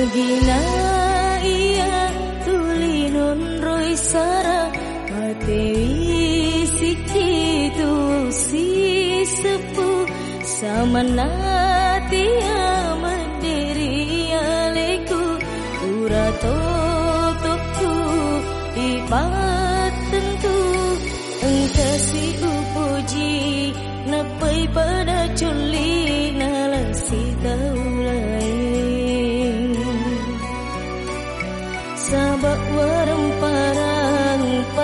Magina iya tulinun roi sara Matewi siki tu si sepu Samanati amadiri aleku Urato tokku ibat tentu. Engkasi upuji Napai pada culi nalasi taulai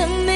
生。